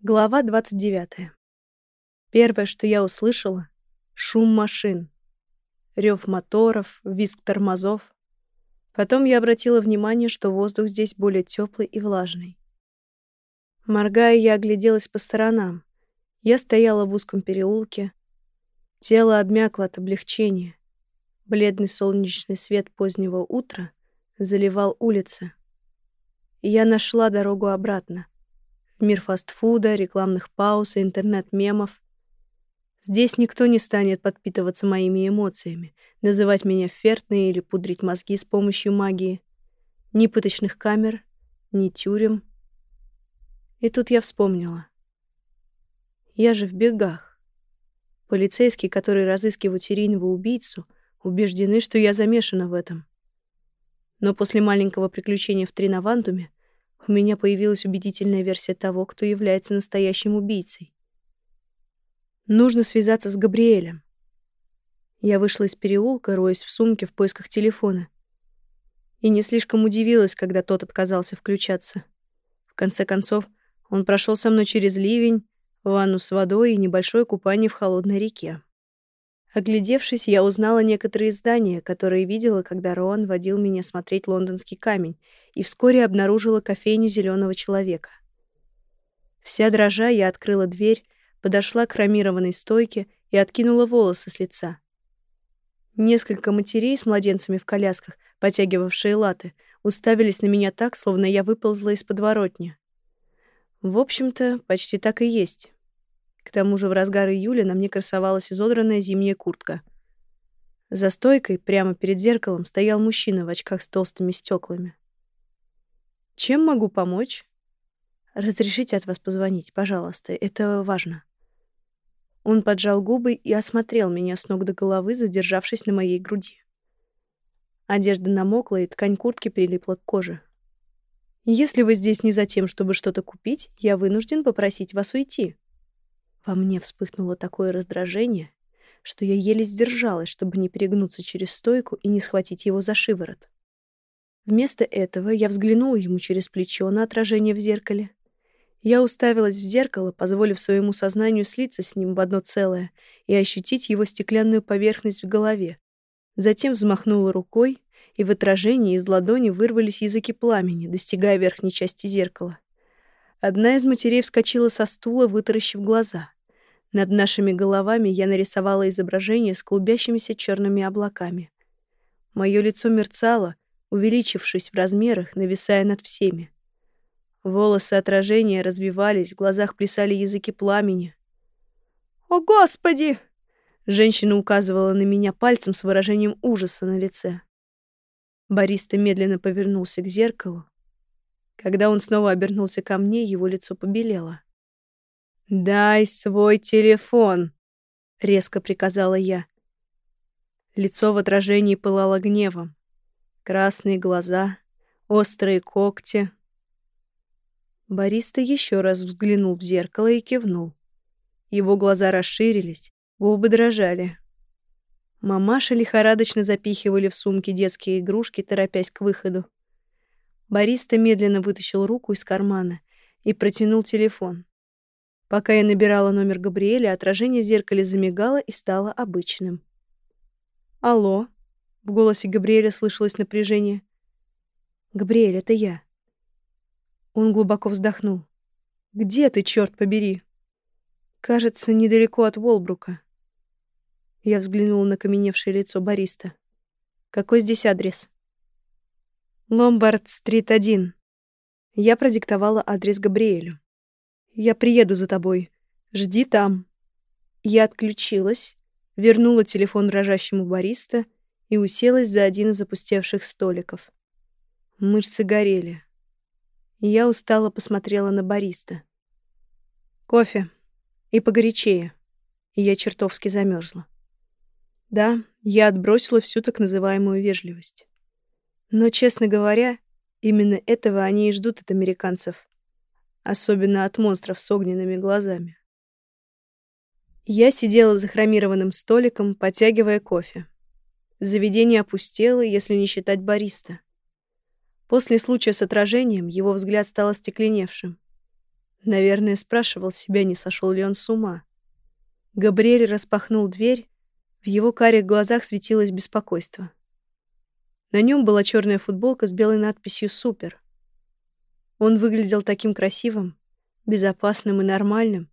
Глава 29. Первое, что я услышала — шум машин. Рев моторов, визг тормозов. Потом я обратила внимание, что воздух здесь более теплый и влажный. Моргая, я огляделась по сторонам. Я стояла в узком переулке. Тело обмякло от облегчения. Бледный солнечный свет позднего утра заливал улицы. Я нашла дорогу обратно — мир фастфуда, рекламных пауз и интернет-мемов. Здесь никто не станет подпитываться моими эмоциями, называть меня фертной или пудрить мозги с помощью магии. Ни пыточных камер, ни тюрем. И тут я вспомнила. Я же в бегах. Полицейские, которые разыскивают серийного убийцу, убеждены, что я замешана в этом. Но после маленького приключения в Тринавантуме у меня появилась убедительная версия того, кто является настоящим убийцей. Нужно связаться с Габриэлем. Я вышла из переулка, роясь в сумке в поисках телефона. И не слишком удивилась, когда тот отказался включаться. В конце концов, он прошел со мной через ливень, ванну с водой и небольшое купание в холодной реке. Оглядевшись, я узнала некоторые здания, которые видела, когда Роан водил меня смотреть лондонский камень, и вскоре обнаружила кофейню зеленого человека. Вся дрожа я открыла дверь, подошла к хромированной стойке и откинула волосы с лица. Несколько матерей с младенцами в колясках, потягивавшие латы, уставились на меня так, словно я выползла из подворотни. В общем-то, почти так и есть. К тому же в разгар июля на мне красовалась изодранная зимняя куртка. За стойкой, прямо перед зеркалом, стоял мужчина в очках с толстыми стеклами. «Чем могу помочь?» «Разрешите от вас позвонить, пожалуйста, это важно». Он поджал губы и осмотрел меня с ног до головы, задержавшись на моей груди. Одежда намокла, и ткань куртки прилипла к коже. «Если вы здесь не за тем, чтобы что-то купить, я вынужден попросить вас уйти». Во мне вспыхнуло такое раздражение, что я еле сдержалась, чтобы не перегнуться через стойку и не схватить его за шиворот. Вместо этого я взглянула ему через плечо на отражение в зеркале. Я уставилась в зеркало, позволив своему сознанию слиться с ним в одно целое и ощутить его стеклянную поверхность в голове. Затем взмахнула рукой, и в отражении из ладони вырвались языки пламени, достигая верхней части зеркала. Одна из матерей вскочила со стула, вытаращив глаза. Над нашими головами я нарисовала изображение с клубящимися черными облаками. Мое лицо мерцало, увеличившись в размерах, нависая над всеми. Волосы отражения развивались, в глазах плясали языки пламени. «О, Господи!» Женщина указывала на меня пальцем с выражением ужаса на лице. Бориста медленно повернулся к зеркалу. Когда он снова обернулся ко мне, его лицо побелело. «Дай свой телефон!» — резко приказала я. Лицо в отражении пылало гневом. Красные глаза, острые когти. Бориста еще раз взглянул в зеркало и кивнул. Его глаза расширились, губы дрожали. Мамаша лихорадочно запихивали в сумки детские игрушки, торопясь к выходу. Бориста медленно вытащил руку из кармана и протянул телефон. Пока я набирала номер Габриэля, отражение в зеркале замигало и стало обычным. «Алло?» — в голосе Габриэля слышалось напряжение. «Габриэль, это я». Он глубоко вздохнул. «Где ты, черт побери?» «Кажется, недалеко от Волбрука». Я взглянула на каменевшее лицо Бориста. «Какой здесь адрес?» «Ломбард-стрит 1». Я продиктовала адрес Габриэлю. Я приеду за тобой. Жди там». Я отключилась, вернула телефон дрожащему бариста и уселась за один из опустевших столиков. Мышцы горели. Я устало посмотрела на бариста. «Кофе. И погорячее». И я чертовски замерзла. Да, я отбросила всю так называемую вежливость. Но, честно говоря, именно этого они и ждут от американцев особенно от монстров с огненными глазами. Я сидела за хромированным столиком, потягивая кофе. Заведение опустело, если не считать бариста. После случая с отражением его взгляд стал остекленевшим. Наверное, спрашивал себя, не сошел ли он с ума. Габриэль распахнул дверь, в его карих глазах светилось беспокойство. На нем была черная футболка с белой надписью «Супер». Он выглядел таким красивым, безопасным и нормальным,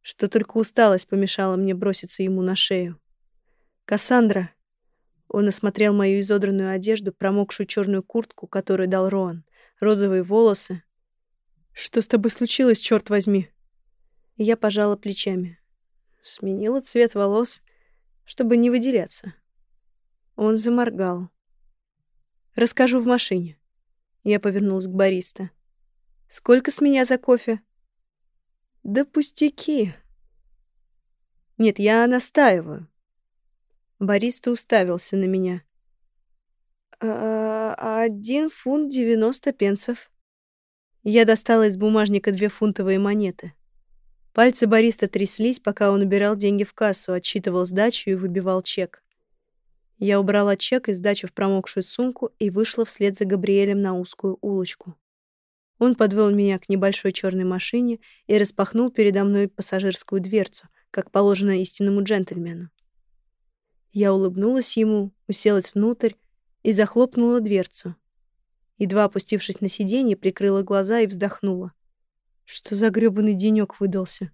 что только усталость помешала мне броситься ему на шею. «Кассандра!» Он осмотрел мою изодранную одежду, промокшую черную куртку, которую дал Роан, розовые волосы. «Что с тобой случилось, черт возьми?» я пожала плечами. Сменила цвет волос, чтобы не выделяться. Он заморгал. «Расскажу в машине». Я повернулась к бариста. «Сколько с меня за кофе?» «Да пустяки». «Нет, я настаиваю». Бариста уставился на меня. «А, «Один фунт девяносто пенсов». Я достала из бумажника две фунтовые монеты. Пальцы бариста тряслись, пока он убирал деньги в кассу, отсчитывал сдачу и выбивал чек. Я убрала чек и сдачу в промокшую сумку и вышла вслед за Габриэлем на узкую улочку. Он подвел меня к небольшой черной машине и распахнул передо мной пассажирскую дверцу, как положено истинному джентльмену. Я улыбнулась ему, уселась внутрь и захлопнула дверцу. Едва опустившись на сиденье, прикрыла глаза и вздохнула. Что за грёбаный денёк выдался?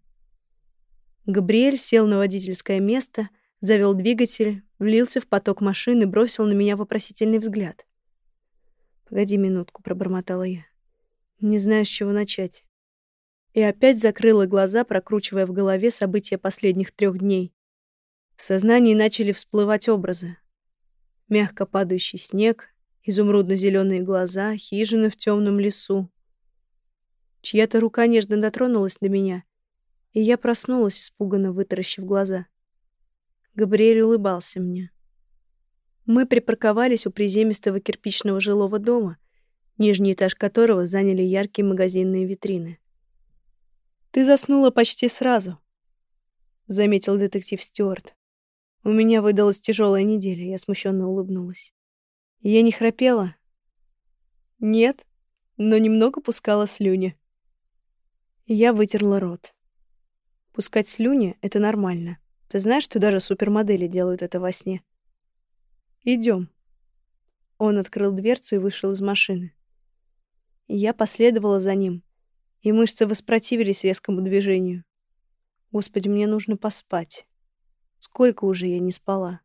Габриэль сел на водительское место, завел двигатель, влился в поток машины, бросил на меня вопросительный взгляд. «Погоди минутку», — пробормотала я. «Не знаю, с чего начать». И опять закрыла глаза, прокручивая в голове события последних трех дней. В сознании начали всплывать образы. Мягко падающий снег, изумрудно-зеленые глаза, хижины в темном лесу. Чья-то рука нежно дотронулась до меня, и я проснулась, испуганно вытаращив глаза. Габриэль улыбался мне. Мы припарковались у приземистого кирпичного жилого дома, нижний этаж которого заняли яркие магазинные витрины. «Ты заснула почти сразу», — заметил детектив Стюарт. У меня выдалась тяжелая неделя, я смущенно улыбнулась. Я не храпела? Нет, но немного пускала слюни. Я вытерла рот. Пускать слюни — это нормально. Ты знаешь, что даже супермодели делают это во сне? Идем. Он открыл дверцу и вышел из машины. Я последовала за ним, и мышцы воспротивились резкому движению. Господи, мне нужно поспать. Сколько уже я не спала?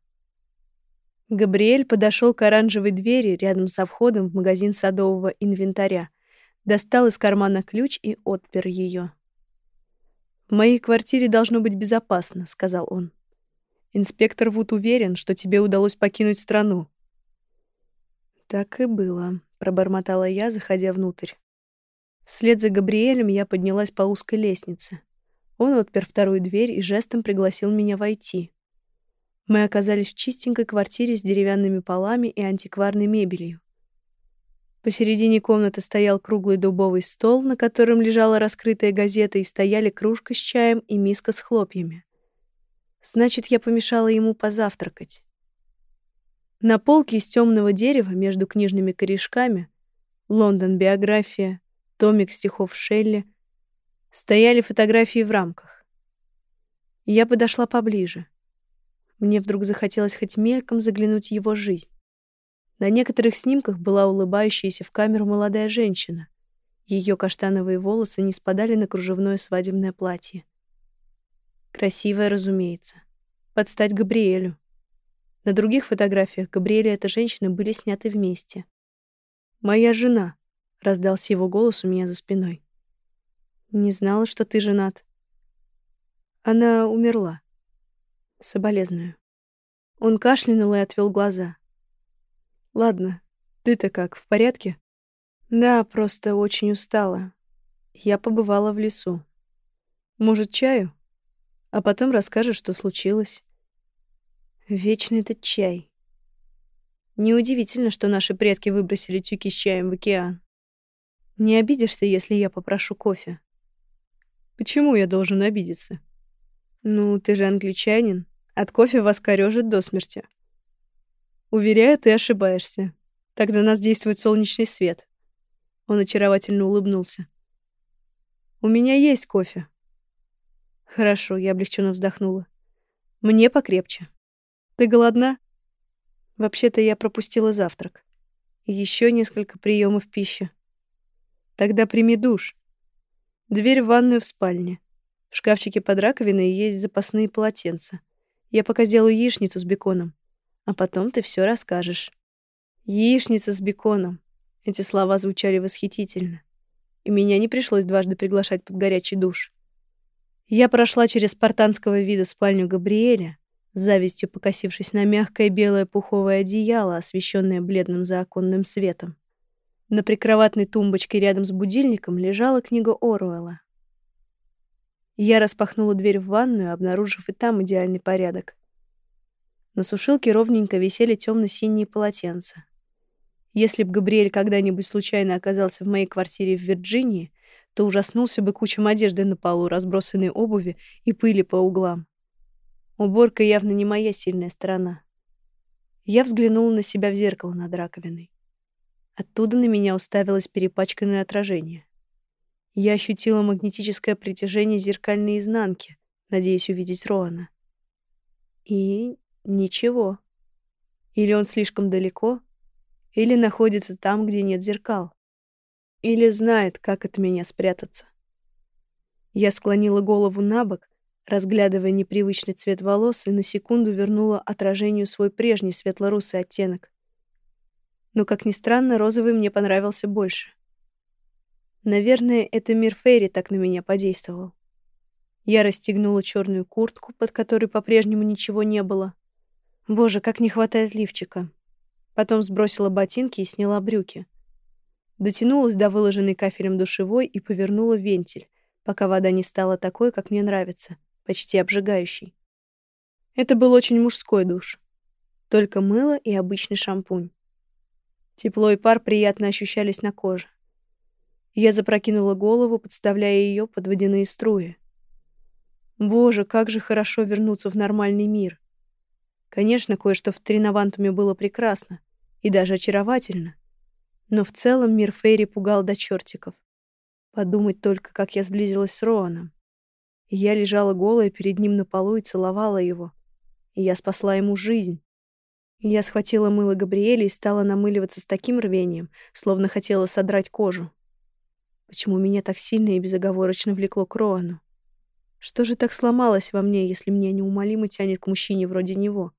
Габриэль подошел к оранжевой двери рядом со входом в магазин садового инвентаря, достал из кармана ключ и отпер ее. «В моей квартире должно быть безопасно», — сказал он. «Инспектор Вуд уверен, что тебе удалось покинуть страну». «Так и было», — пробормотала я, заходя внутрь. Вслед за Габриэлем я поднялась по узкой лестнице. Он отпер вторую дверь и жестом пригласил меня войти. Мы оказались в чистенькой квартире с деревянными полами и антикварной мебелью. Посередине комнаты стоял круглый дубовый стол, на котором лежала раскрытая газета и стояли кружка с чаем и миска с хлопьями. Значит, я помешала ему позавтракать. На полке из темного дерева между книжными корешками «Лондон. Биография», томик стихов Шелли, стояли фотографии в рамках. Я подошла поближе. Мне вдруг захотелось хоть мельком заглянуть в его жизнь. На некоторых снимках была улыбающаяся в камеру молодая женщина. Ее каштановые волосы не спадали на кружевное свадебное платье. Красивая, разумеется. Под стать Габриэлю. На других фотографиях Габриэль и эта женщина были сняты вместе. «Моя жена», — раздался его голос у меня за спиной. «Не знала, что ты женат». Она умерла. Соболезную. Он кашлянул и отвел глаза. Ладно, ты-то как, в порядке? Да, просто очень устала. Я побывала в лесу. Может, чаю? А потом расскажешь, что случилось. Вечный этот чай. Неудивительно, что наши предки выбросили тюки с чаем в океан. Не обидишься, если я попрошу кофе? Почему я должен обидеться? Ну, ты же англичанин. От кофе вас корёжит до смерти. Уверяю, ты ошибаешься. Тогда нас действует солнечный свет. Он очаровательно улыбнулся. У меня есть кофе. Хорошо, я облегченно вздохнула. Мне покрепче. Ты голодна? Вообще-то я пропустила завтрак. Еще несколько приемов пищи. Тогда прими душ. Дверь в ванную в спальне. В шкафчике под раковиной есть запасные полотенца. Я пока сделаю яичницу с беконом. А потом ты все расскажешь. Яичница с беконом. Эти слова звучали восхитительно. И меня не пришлось дважды приглашать под горячий душ. Я прошла через спартанского вида спальню Габриэля, с завистью покосившись на мягкое белое пуховое одеяло, освещенное бледным заоконным светом. На прикроватной тумбочке рядом с будильником лежала книга Оруэлла. Я распахнула дверь в ванную, обнаружив и там идеальный порядок. На сушилке ровненько висели темно-синие полотенца. Если б Габриэль когда-нибудь случайно оказался в моей квартире в Вирджинии, то ужаснулся бы кучам одежды на полу, разбросанной обуви и пыли по углам. Уборка явно не моя сильная сторона. Я взглянула на себя в зеркало над раковиной. Оттуда на меня уставилось перепачканное отражение. Я ощутила магнетическое притяжение зеркальной изнанки, надеясь увидеть Роана. И ничего. Или он слишком далеко, или находится там, где нет зеркал. Или знает, как от меня спрятаться. Я склонила голову на бок, разглядывая непривычный цвет волос, и на секунду вернула отражению свой прежний светло-русый оттенок. Но, как ни странно, розовый мне понравился больше. Наверное, это мир Фейри так на меня подействовал. Я расстегнула черную куртку, под которой по-прежнему ничего не было. Боже, как не хватает лифчика. Потом сбросила ботинки и сняла брюки. Дотянулась до выложенной кафелем душевой и повернула вентиль, пока вода не стала такой, как мне нравится, почти обжигающей. Это был очень мужской душ. Только мыло и обычный шампунь. Тепло и пар приятно ощущались на коже. Я запрокинула голову, подставляя ее под водяные струи. Боже, как же хорошо вернуться в нормальный мир. Конечно, кое-что в Тринавантуме было прекрасно и даже очаровательно. Но в целом мир Фейри пугал до чертиков. Подумать только, как я сблизилась с Роаном. я лежала голая перед ним на полу и целовала его. И я спасла ему жизнь. Я схватила мыло Габриэля и стала намыливаться с таким рвением, словно хотела содрать кожу. Почему меня так сильно и безоговорочно влекло к Роану? Что же так сломалось во мне, если меня неумолимо тянет к мужчине вроде него?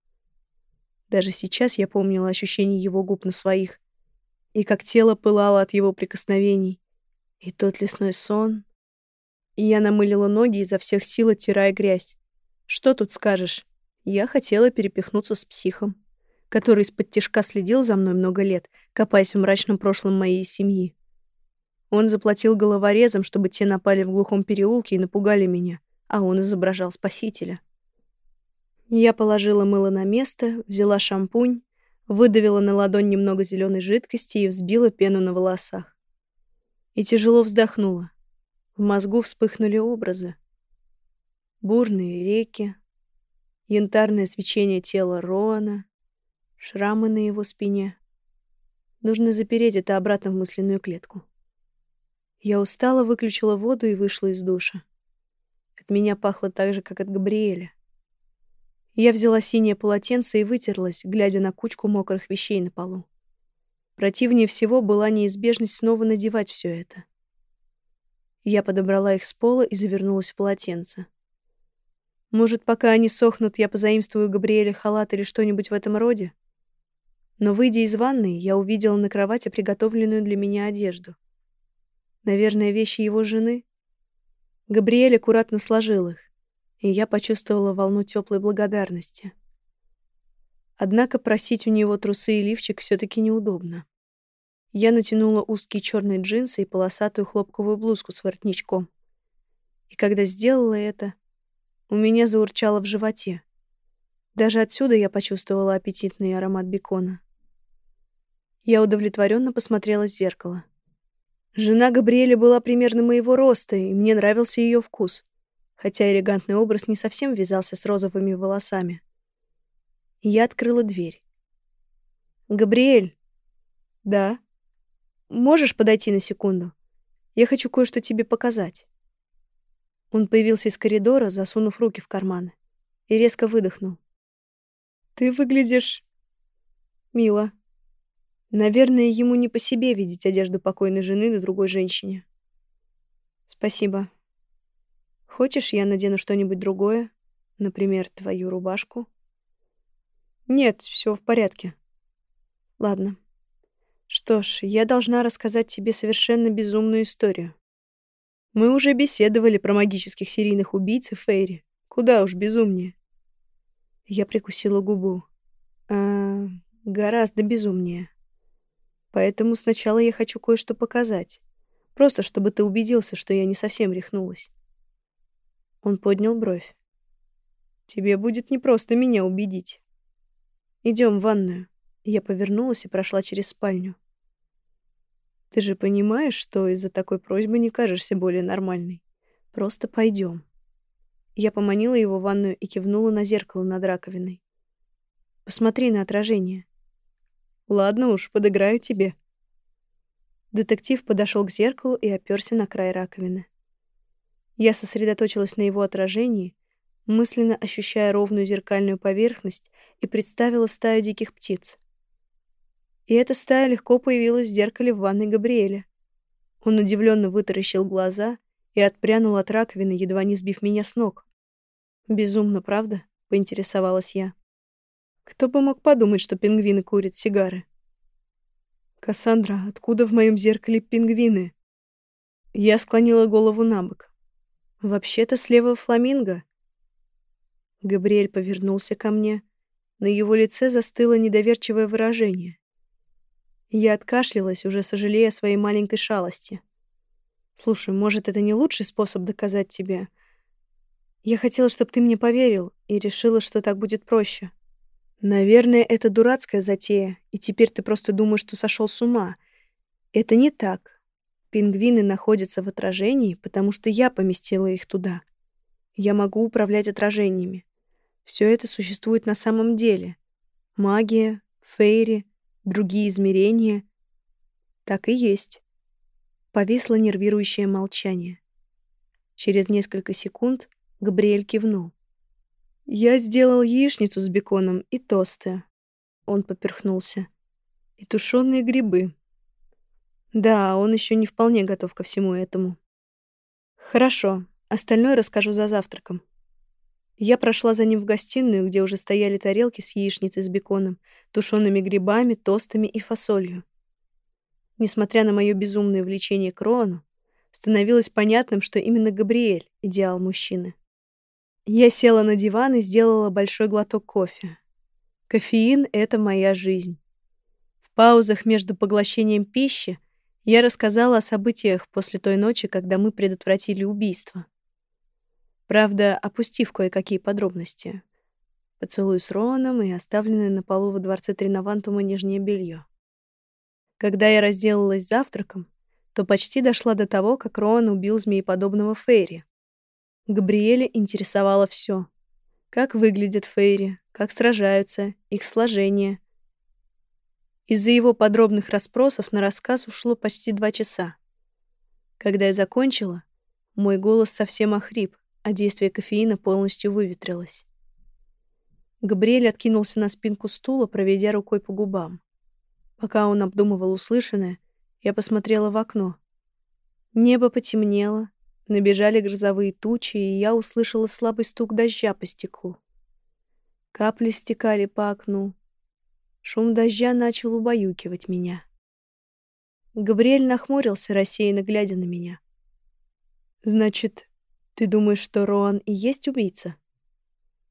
Даже сейчас я помнила ощущение его губ на своих, и как тело пылало от его прикосновений. И тот лесной сон. И я намылила ноги изо всех сил, оттирая грязь. Что тут скажешь? Я хотела перепихнуться с психом, который из-под тишка следил за мной много лет, копаясь в мрачном прошлом моей семьи. Он заплатил головорезом, чтобы те напали в глухом переулке и напугали меня, а он изображал спасителя. Я положила мыло на место, взяла шампунь, выдавила на ладонь немного зеленой жидкости и взбила пену на волосах. И тяжело вздохнула. В мозгу вспыхнули образы. Бурные реки, янтарное свечение тела Роана, шрамы на его спине. Нужно запереть это обратно в мысленную клетку. Я устало выключила воду и вышла из душа. От меня пахло так же, как от Габриэля. Я взяла синее полотенце и вытерлась, глядя на кучку мокрых вещей на полу. Противнее всего была неизбежность снова надевать все это. Я подобрала их с пола и завернулась в полотенце. Может, пока они сохнут, я позаимствую Габриэле халат или что-нибудь в этом роде? Но, выйдя из ванной, я увидела на кровати приготовленную для меня одежду. Наверное, вещи его жены. Габриэль аккуратно сложил их и я почувствовала волну теплой благодарности. Однако просить у него трусы и лифчик все таки неудобно. Я натянула узкие черные джинсы и полосатую хлопковую блузку с воротничком. И когда сделала это, у меня заурчало в животе. Даже отсюда я почувствовала аппетитный аромат бекона. Я удовлетворенно посмотрела в зеркало. Жена Габриэля была примерно моего роста, и мне нравился ее вкус хотя элегантный образ не совсем вязался с розовыми волосами. Я открыла дверь. «Габриэль!» «Да?» «Можешь подойти на секунду? Я хочу кое-что тебе показать». Он появился из коридора, засунув руки в карманы, и резко выдохнул. «Ты выглядишь... мило». Наверное, ему не по себе видеть одежду покойной жены на другой женщине. «Спасибо. Хочешь, я надену что-нибудь другое? Например, твою рубашку?» «Нет, все в порядке». «Ладно. Что ж, я должна рассказать тебе совершенно безумную историю. Мы уже беседовали про магических серийных убийц и Фейри. Куда уж безумнее. Я прикусила губу. А, гораздо безумнее. Поэтому сначала я хочу кое-что показать. Просто чтобы ты убедился, что я не совсем рехнулась. Он поднял бровь. Тебе будет непросто меня убедить. Идем в ванную. Я повернулась и прошла через спальню. Ты же понимаешь, что из-за такой просьбы не кажешься более нормальной. Просто пойдем. Я поманила его в ванную и кивнула на зеркало над раковиной. Посмотри на отражение. Ладно уж, подыграю тебе. Детектив подошел к зеркалу и оперся на край раковины. Я сосредоточилась на его отражении, мысленно ощущая ровную зеркальную поверхность и представила стаю диких птиц. И эта стая легко появилась в зеркале в ванной Габриэля. Он удивленно вытаращил глаза и отпрянул от раковины, едва не сбив меня с ног. «Безумно, правда?» — поинтересовалась я. «Кто бы мог подумать, что пингвины курят сигары?» «Кассандра, откуда в моем зеркале пингвины?» Я склонила голову на бок. «Вообще-то слева фламинго». Габриэль повернулся ко мне. На его лице застыло недоверчивое выражение. Я откашлялась, уже сожалея о своей маленькой шалости. «Слушай, может, это не лучший способ доказать тебе? Я хотела, чтобы ты мне поверил, и решила, что так будет проще. Наверное, это дурацкая затея, и теперь ты просто думаешь, что сошел с ума. Это не так. Пингвины находятся в отражении, потому что я поместила их туда. Я могу управлять отражениями. Все это существует на самом деле. Магия, фейри — другие измерения. Так и есть. Повисло нервирующее молчание. Через несколько секунд Габриэль кивнул. «Я сделал яичницу с беконом и тосты». Он поперхнулся. «И тушеные грибы». Да, он еще не вполне готов ко всему этому. «Хорошо, остальное расскажу за завтраком». Я прошла за ним в гостиную, где уже стояли тарелки с яичницей с беконом, тушеными грибами, тостами и фасолью. Несмотря на мое безумное влечение к Роану, становилось понятным, что именно Габриэль — идеал мужчины. Я села на диван и сделала большой глоток кофе. Кофеин — это моя жизнь. В паузах между поглощением пищи я рассказала о событиях после той ночи, когда мы предотвратили убийство. Правда, опустив кое-какие подробности. Поцелуй с Роаном и оставленное на полу во дворце Тринавантума нижнее белье. Когда я разделалась завтраком, то почти дошла до того, как Роан убил змееподобного Фейри. Габриэля интересовало все: Как выглядят Фейри, как сражаются, их сложение. Из-за его подробных расспросов на рассказ ушло почти два часа. Когда я закончила, мой голос совсем охрип, а действие кофеина полностью выветрилось. Габриэль откинулся на спинку стула, проведя рукой по губам. Пока он обдумывал услышанное, я посмотрела в окно. Небо потемнело, набежали грозовые тучи, и я услышала слабый стук дождя по стеклу. Капли стекали по окну. Шум дождя начал убаюкивать меня. Габриэль нахмурился, рассеянно глядя на меня. «Значит, ты думаешь, что Роан и есть убийца?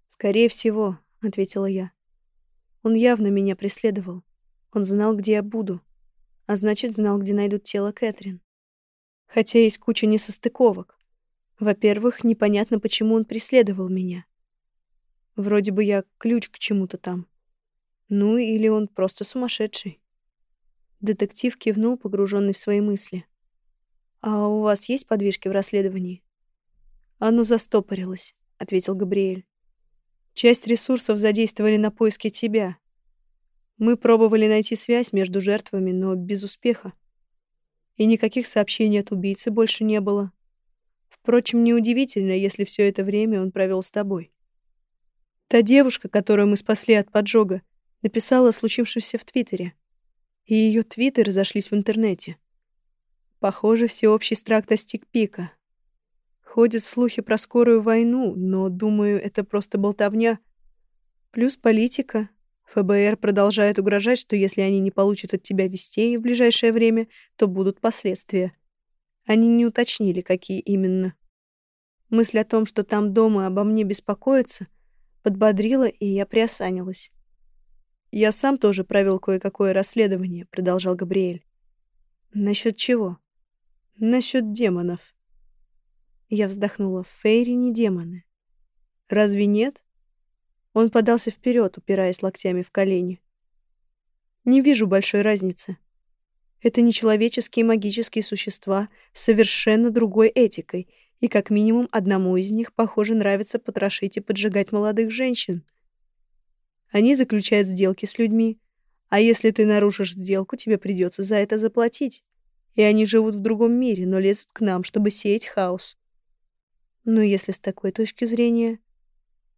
Скорее всего, ответила я. Он явно меня преследовал. Он знал, где я буду, а значит, знал, где найдут тело Кэтрин. Хотя есть куча несостыковок. Во-первых, непонятно, почему он преследовал меня. Вроде бы я ключ к чему-то там. Ну, или он просто сумасшедший. Детектив кивнул, погруженный в свои мысли. «А у вас есть подвижки в расследовании?» «Оно застопорилось», — ответил Габриэль. «Часть ресурсов задействовали на поиски тебя. Мы пробовали найти связь между жертвами, но без успеха. И никаких сообщений от убийцы больше не было. Впрочем, неудивительно, если все это время он провел с тобой. Та девушка, которую мы спасли от поджога, написала о случившемся в Твиттере. И ее твиты разошлись в интернете. Похоже, всеобщий страх достиг пика. Ходят слухи про скорую войну, но, думаю, это просто болтовня. Плюс политика. ФБР продолжает угрожать, что если они не получат от тебя вестей в ближайшее время, то будут последствия. Они не уточнили, какие именно. Мысль о том, что там дома обо мне беспокоятся, подбодрила, и я приосанилась. «Я сам тоже провел кое-какое расследование», — продолжал Габриэль. «Насчет чего?» «Насчет демонов». Я вздохнула. «Фейри не демоны». «Разве нет?» Он подался вперед, упираясь локтями в колени. «Не вижу большой разницы. Это нечеловеческие магические существа с совершенно другой этикой, и как минимум одному из них, похоже, нравится потрошить и поджигать молодых женщин. Они заключают сделки с людьми, а если ты нарушишь сделку, тебе придется за это заплатить. И они живут в другом мире, но лезут к нам, чтобы сеять хаос. Но если с такой точки зрения...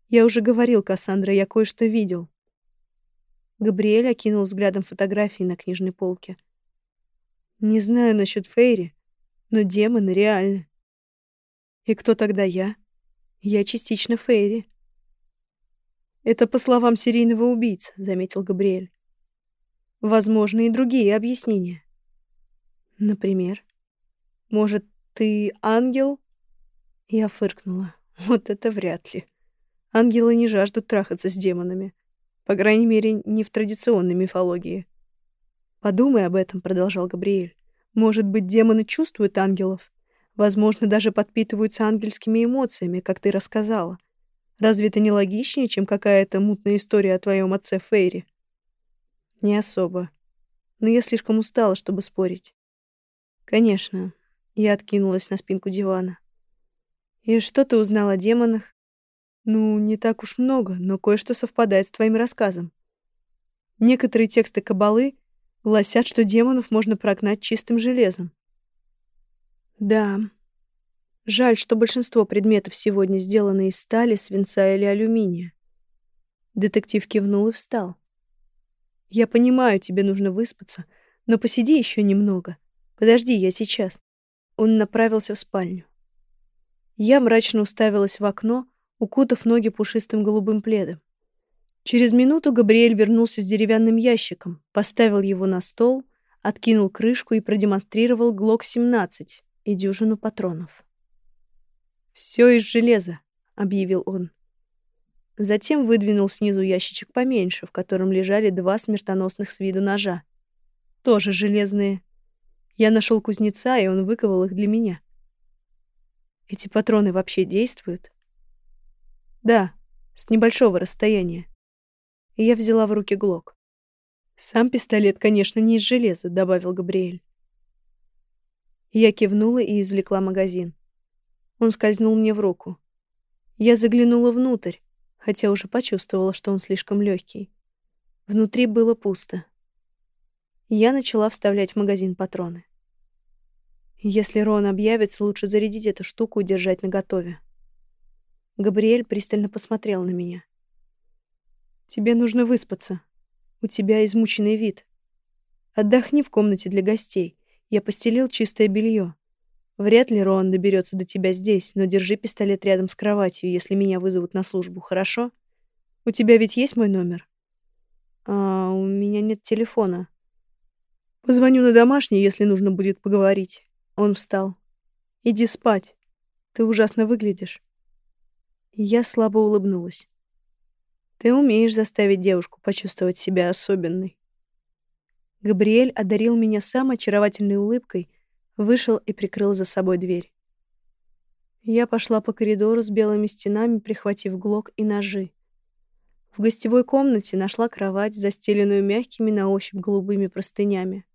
Я уже говорил, Кассандра, я кое-что видел. Габриэль окинул взглядом фотографии на книжной полке. Не знаю насчет Фейри, но демоны реальны. И кто тогда я? Я частично Фейри. Это по словам серийного убийцы, заметил Габриэль. Возможны и другие объяснения. Например, может, ты ангел? Я фыркнула. Вот это вряд ли. Ангелы не жаждут трахаться с демонами. По крайней мере, не в традиционной мифологии. «Подумай об этом», — продолжал Габриэль. «Может быть, демоны чувствуют ангелов? Возможно, даже подпитываются ангельскими эмоциями, как ты рассказала. Разве это не логичнее, чем какая-то мутная история о твоем отце Фейри?» «Не особо. Но я слишком устала, чтобы спорить». «Конечно». Я откинулась на спинку дивана. «И что ты узнал о демонах?» «Ну, не так уж много, но кое-что совпадает с твоим рассказом. Некоторые тексты Кабалы Гласят, что демонов можно прогнать чистым железом. Да. Жаль, что большинство предметов сегодня сделаны из стали, свинца или алюминия. Детектив кивнул и встал. Я понимаю, тебе нужно выспаться, но посиди еще немного. Подожди, я сейчас. Он направился в спальню. Я мрачно уставилась в окно, укутав ноги пушистым голубым пледом. Через минуту Габриэль вернулся с деревянным ящиком, поставил его на стол, откинул крышку и продемонстрировал ГЛОК-17 и дюжину патронов. «Все из железа», — объявил он. Затем выдвинул снизу ящичек поменьше, в котором лежали два смертоносных с виду ножа. Тоже железные. Я нашел кузнеца, и он выковал их для меня. Эти патроны вообще действуют? Да, с небольшого расстояния и я взяла в руки глок. «Сам пистолет, конечно, не из железа», — добавил Габриэль. Я кивнула и извлекла магазин. Он скользнул мне в руку. Я заглянула внутрь, хотя уже почувствовала, что он слишком легкий. Внутри было пусто. Я начала вставлять в магазин патроны. Если Рон объявится, лучше зарядить эту штуку и держать наготове. Габриэль пристально посмотрел на меня. Тебе нужно выспаться. У тебя измученный вид. Отдохни в комнате для гостей. Я постелил чистое белье. Вряд ли Роан доберется до тебя здесь, но держи пистолет рядом с кроватью, если меня вызовут на службу, хорошо? У тебя ведь есть мой номер? А, у меня нет телефона. Позвоню на домашний, если нужно будет поговорить. Он встал. Иди спать. Ты ужасно выглядишь. Я слабо улыбнулась. Ты умеешь заставить девушку почувствовать себя особенной. Габриэль одарил меня самой очаровательной улыбкой, вышел и прикрыл за собой дверь. Я пошла по коридору с белыми стенами, прихватив глок и ножи. В гостевой комнате нашла кровать, застеленную мягкими на ощупь голубыми простынями.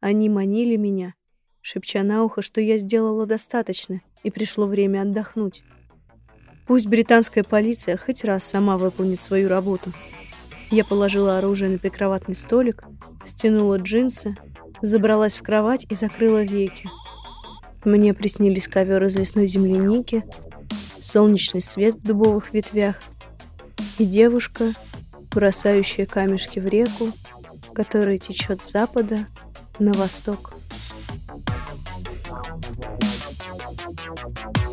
Они манили меня, шепча на ухо, что я сделала достаточно, и пришло время отдохнуть. Пусть британская полиция хоть раз сама выполнит свою работу. Я положила оружие на прикроватный столик, стянула джинсы, забралась в кровать и закрыла веки. Мне приснились ковер из лесной земляники, солнечный свет в дубовых ветвях и девушка, бросающая камешки в реку, которая течет с запада на восток. Thank you.